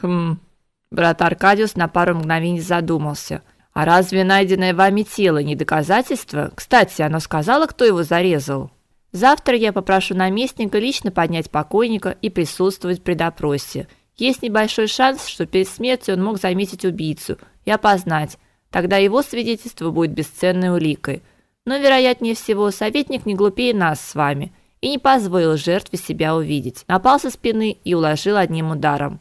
Хм. Брат Аркадиус на пару мгновений задумался. А разве найденное вами тело не доказательство? Кстати, оно сказало, кто его зарезал. Завтра я попрошу наместника лично поднять покойника и присутствовать при допросе. Есть небольшой шанс, что перед смертью он мог заметить убийцу и опознать. Тогда его свидетельство будет бесценной уликой. Но вероятнее всего, советник не глупее нас с вами и не позволил жертве себя увидеть. Напал со спины и уложил одним ударом.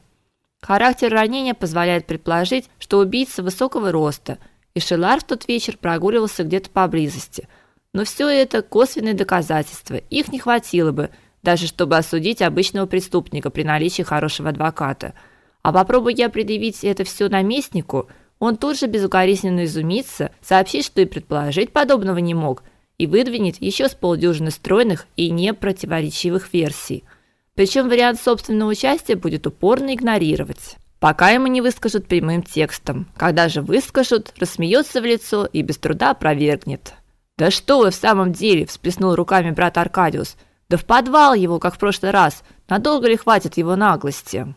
Характер ранения позволяет предположить, что убийца высокого роста, и Шелар в тот вечер прогуливался где-то поблизости. Но все это косвенные доказательства. Их не хватило бы, даже чтобы осудить обычного преступника при наличии хорошего адвоката. А попробуй я предъявить это все наместнику, он тут же безукоризненно изумится, сообщит, что и предположить подобного не мог, и выдвинет еще с полдюжины стройных и непротиворечивых версий – причем вариант собственного участия будет упорно игнорировать. Пока ему не выскажут прямым текстом. Когда же выскажут, рассмеется в лицо и без труда опровергнет. «Да что вы в самом деле!» – всплеснул руками брат Аркадиус. «Да в подвал его, как в прошлый раз. Надолго ли хватит его наглости?»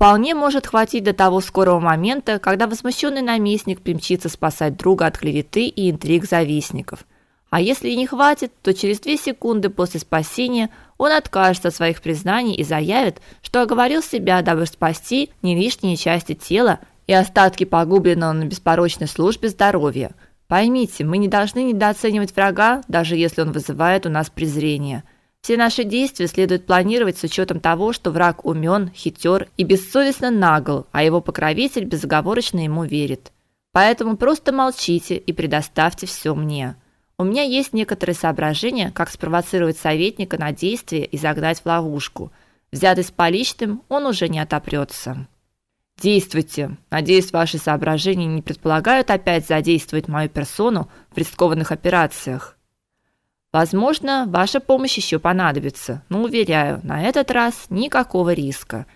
Вполне может хватить до того скорого момента, когда возмущенный наместник примчится спасать друга от клеветы и интриг завистников. А если и не хватит, то через две секунды после спасения он откажется от своих признаний и заявит, что оговорил себя, дабы спасти не лишние части тела и остатки погубленного на беспорочной службе здоровья. Поймите, мы не должны недооценивать врага, даже если он вызывает у нас презрение. Все наши действия следует планировать с учетом того, что враг умен, хитер и бессовестно нагл, а его покровитель безоговорочно ему верит. Поэтому просто молчите и предоставьте все мне. У меня есть некоторые соображения, как спровоцировать советника на действие и загнать в ловушку. Взятый с поличным, он уже не отопрется. Действуйте. Надеюсь, ваши соображения не предполагают опять задействовать мою персону в рискованных операциях. Возможно, ваша помощь еще понадобится, но уверяю, на этот раз никакого риска.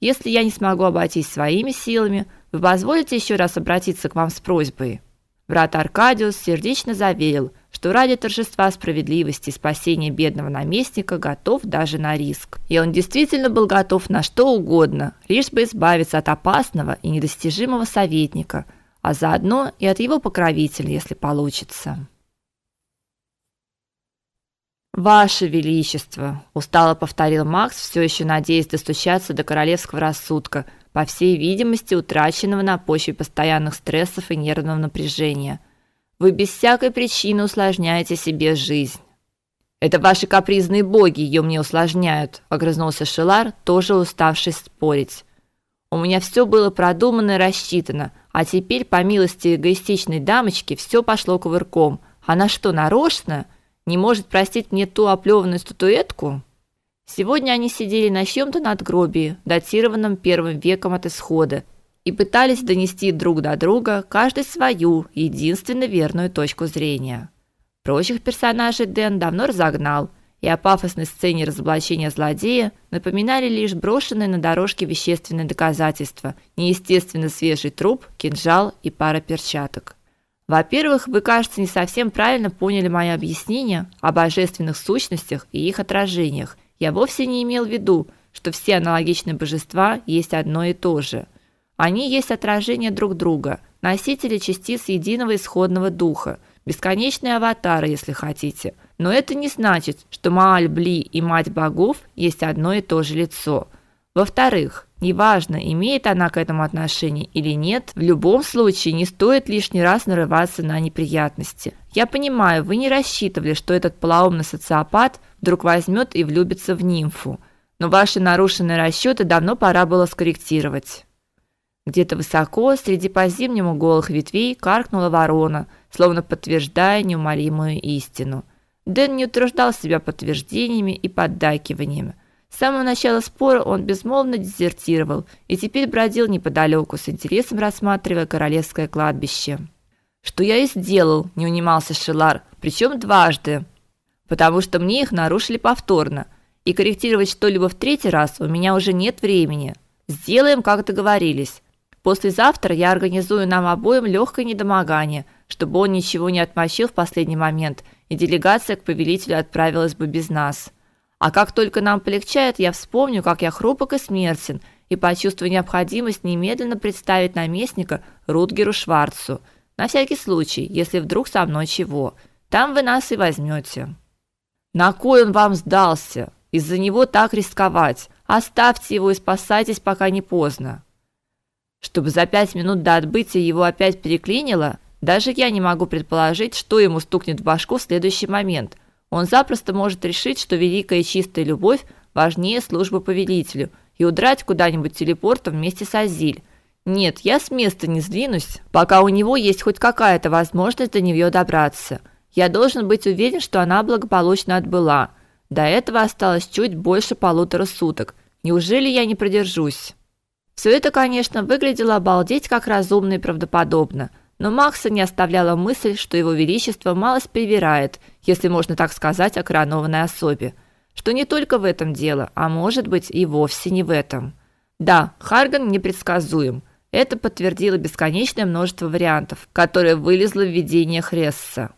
Если я не смогу обойтись своими силами, вы позволите еще раз обратиться к вам с просьбой. Брат Аркадиус сердечно заверил, что ради торжества справедливости и спасения бедного наместника готов даже на риск. И он действительно был готов на что угодно, лишь бы избавиться от опасного и недостижимого советника, а заодно и от его покровителя, если получится. Ваше величество, устало повторил Макс, все еще надеясь достучаться до королевского рассудка, по всей видимости, утраченного на почве постоянных стрессов и нервного напряжения. Вы без всякой причины усложняете себе жизнь. Это ваши капризные боги ее мне усложняют, огрызнулся Шелар, тоже уставший спорить. У меня все было продумано и рассчитано, а теперь по милости эгоистичной дамочки все пошло кувырком. Она что, нарочно не может простить мне ту оплеванную статуэтку? Сегодня они сидели на чьем-то надгробии, датированном первым веком от исхода, и пытались донести друг до друга каждый свою, единственно верную точку зрения. Прочих персонажей Дэн давно разогнал, и о пафосной сцене разоблачения злодея напоминали лишь брошенные на дорожке вещественные доказательства, неестественно свежий труп, кинжал и пара перчаток. Во-первых, вы, кажется, не совсем правильно поняли моё объяснение о божественных сущностях и их отражениях. Я вовсе не имел в виду, что все аналогичные божества есть одно и то же – они есть отражение друг друга, носители частиц единого исходного духа, бесконечные аватары, если хотите. Но это не значит, что Мааль-Бли и Мать Богов есть одно и то же лицо. Во-вторых, неважно, имеет она к этому отношение или нет, в любом случае не стоит лишний раз нарываться на неприятности. Я понимаю, вы не рассчитывали, что этот полоумный социопат вдруг возьмет и влюбится в нимфу. Но ваши нарушенные расчеты давно пора было скорректировать. Где-то высоко, среди по-зимнему голых ветвей, каркнула ворона, словно подтверждая неумолимую истину. Дэн не утруждал себя подтверждениями и поддакиваниями. С самого начала спора он безмолвно дезертировал и теперь бродил неподалеку, с интересом рассматривая королевское кладбище. «Что я и сделал», – не унимался Шелар, – «причем дважды, потому что мне их нарушили повторно, и корректировать что-либо в третий раз у меня уже нет времени. Сделаем, как договорились». Послезавтра я организую нам обоим легкое недомогание, чтобы он ничего не отмочил в последний момент, и делегация к повелителю отправилась бы без нас. А как только нам полегчает, я вспомню, как я хрупок и смертен, и почувствовал необходимость немедленно представить наместника Рутгеру Шварцу, на всякий случай, если вдруг со мной чего. Там вы нас и возьмете. На кой он вам сдался? Из-за него так рисковать. Оставьте его и спасайтесь, пока не поздно. Чтобы за пять минут до отбытия его опять переклинило, даже я не могу предположить, что ему стукнет в башку в следующий момент. Он запросто может решить, что великая чистая любовь важнее службы повелителю и удрать куда-нибудь телепортом вместе с Азиль. Нет, я с места не сдвинусь, пока у него есть хоть какая-то возможность до нее добраться. Я должен быть уверен, что она благополучно отбыла. До этого осталось чуть больше полутора суток. Неужели я не продержусь? Все это, конечно, выглядело обалдеть как разумно и правдоподобно, но Макса не оставляла мысль, что его величество малость привирает, если можно так сказать о коронованной особе, что не только в этом дело, а может быть и вовсе не в этом. Да, Харган непредсказуем. Это подтвердило бесконечное множество вариантов, которые вылезло в видениях Ресса.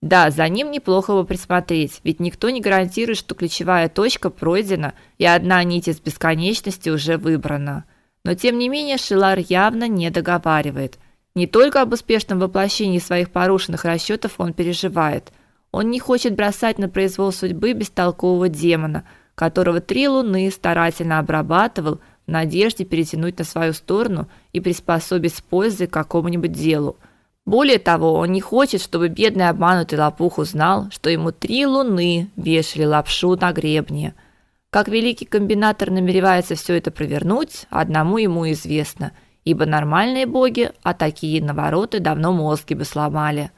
Да, за ним неплохо бы присмотреть, ведь никто не гарантирует, что ключевая точка пройдена и одна нить из бесконечности уже выбрана. Но тем не менее Шилар явно не договаривает. Не только об успешном воплощении своих порушенных расчетов он переживает. Он не хочет бросать на произвол судьбы бестолкового демона, которого три луны старательно обрабатывал в надежде перетянуть на свою сторону и приспособить с пользой к какому-нибудь делу – более того, он не хочет, чтобы бедный обманутый лопух узнал, что ему три луны вешали лапшу на гребне. Как великий комбинатор намеревается все это провернуть, одному ему известно, ибо нормальные боги, а такие навороты давно мозги бы сломали.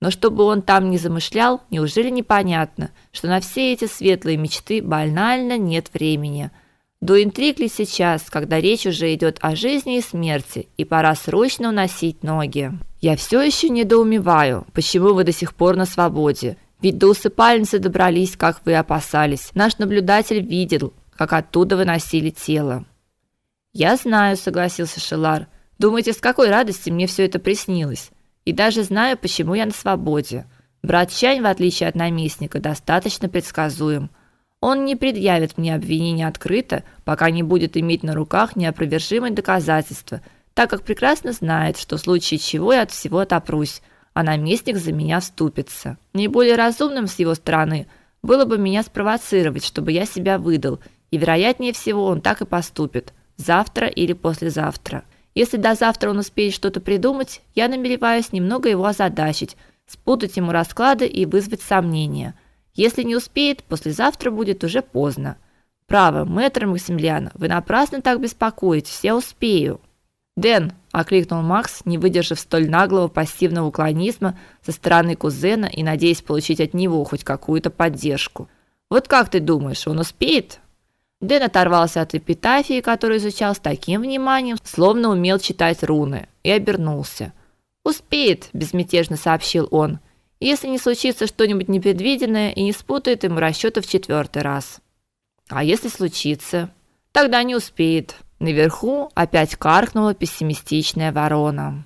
Но чтобы он там не замышлял, неужели непонятно, что на все эти светлые мечты банально нет времени – до интриг ли сейчас, когда речь уже идет о жизни и смерти, и пора срочно уносить ноги? Я все еще недоумеваю, почему вы до сих пор на свободе. Ведь до усыпальницы добрались, как вы опасались. Наш наблюдатель видел, как оттуда выносили тело. Я знаю, согласился Шелар. Думаете, с какой радости мне все это приснилось? И даже знаю, почему я на свободе. Брат Чань, в отличие от наместника, достаточно предсказуем. Он не предъявит мне обвинения открыто, пока не будет иметь на руках неопровержимые доказательства, так как прекрасно знает, что в случае чего я от всего отопрусь, а наместник за меня вступится. Не более разумным с его стороны было бы меня спровоцировать, чтобы я себя выдал, и вероятнее всего он так и поступит, завтра или послезавтра. Если до завтра он успеет что-то придумать, я намереваюсь немного его озадачить, спутать ему расклады и вызвать сомнения – если не успеет, послезавтра будет уже поздно. Право, мэтр Максимилиан, вы напрасно так беспокоитесь, я успею. Дэн, окликнул Макс, не выдержав столь наглого пассивного уклонизма со стороны кузена и надеясь получить от него хоть какую-то поддержку. Вот как ты думаешь, он успеет? Дэн оторвался от эпитафии, которую изучал с таким вниманием, словно умел читать руны, и обернулся. «Успеет», – безмятежно сообщил он если не случится что-нибудь непредвиденное и не спутает ему расчеты в четвертый раз. А если случится, тогда не успеет. Наверху опять каркнула пессимистичная ворона.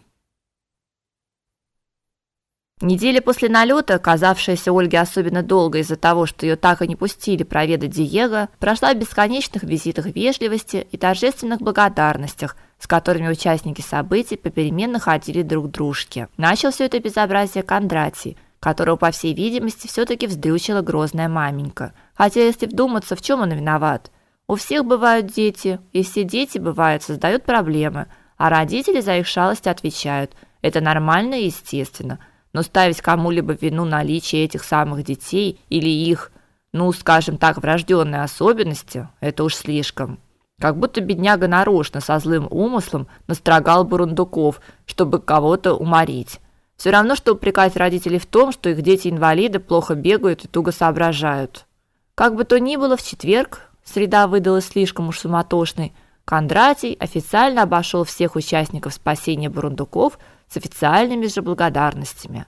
Неделя после налета, казавшаяся Ольге особенно долгой из-за того, что ее так и не пустили проведать Диего, прошла в бесконечных визитах вежливости и торжественных благодарностях, с которыми участники событий попеременно ходили друг к дружке. Начал все это безобразие Кондратий, которого, по всей видимости, все таки вздрючила грозная маменька. Хотя если вдуматься, в чем он виноват? У всех бывают дети, и все дети бывают создают проблемы, а родители за их шалости отвечают. Это нормально и естественно. Но ставить кому-либо вину наличия этих самых детей или их, ну, скажем так, врожденные особенности это уж слишком. Как будто бедняга нарочно со злым умыслом настрогал бурундуков, чтобы кого-то уморить. Все равно, что упрекать родителей в том, что их дети-инвалиды плохо бегают и туго соображают. Как бы то ни было, в четверг, среда выдалась слишком уж суматошной, Кондратий официально обошел всех участников спасения бурундуков с официальными же благодарностями.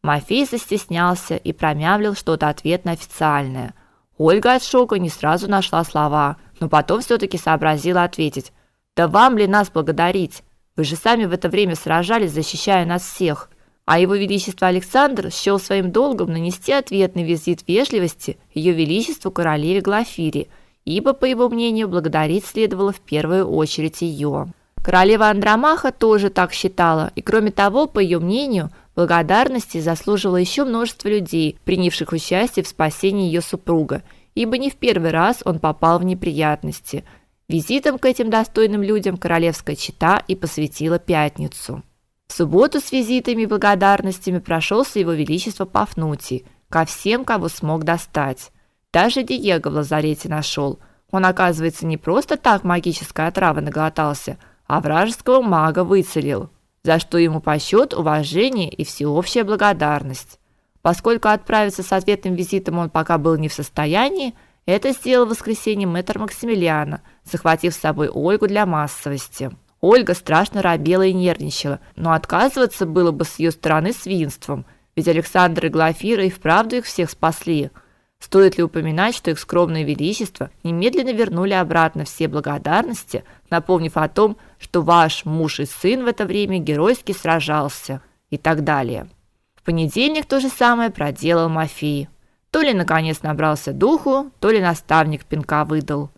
Мафей застеснялся и промямлил что-то ответно официальное. Ольга от шока не сразу нашла слова, но потом все таки сообразила ответить: "Да вам ли нас благодарить? Вы же сами в это время сражались, защищая нас всех" а его величество Александр счел своим долгом нанести ответный визит вежливости ее величеству королеве Глафире ибо, по его мнению, благодарить следовало в первую очередь ее. Королева Андромаха тоже так считала, и кроме того, по ее мнению, благодарности заслуживало еще множество людей, принявших участие в спасении ее супруга, ибо не в первый раз он попал в неприятности. Визитом к этим достойным людям королевская чета и посвятила пятницу. В субботу с визитами и благодарностями прошелся его величество Пафнутий ко всем, кого смог достать. Даже Диего в лазарете нашел. Он, оказывается, не просто так магической отравы наглотался, а вражеского мага выцелил, за что ему почет, уважение и всеобщая благодарность. Поскольку отправиться с ответным визитом он пока был не в состоянии, это сделал в воскресенье мэтр Максимилиана, захватив с собой Ольгу для массовости. Ольга страшно робела и нервничала, но отказываться было бы с ее стороны свинством, ведь Александр и Глафира и вправду их всех спасли. Стоит ли упоминать, что их скромное величество немедленно вернули обратно все благодарности, напомнив о том, что ваш муж и сын в это время геройски сражался и так далее. В понедельник то же самое проделал Мафий. То ли наконец набрался духу, то ли наставник пинка выдал.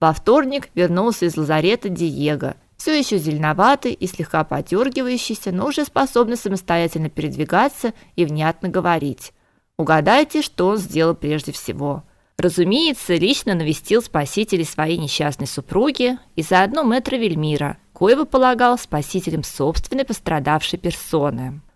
Во вторник вернулся из лазарета Диего, все еще зеленоватый и слегка подергивающийся, но уже способный самостоятельно передвигаться и внятно говорить. Угадайте, что он сделал прежде всего. Разумеется, лично навестил спасителей своей несчастной супруги и заодно мэтра Вельмира, коего полагал спасителем собственной пострадавшей персоны.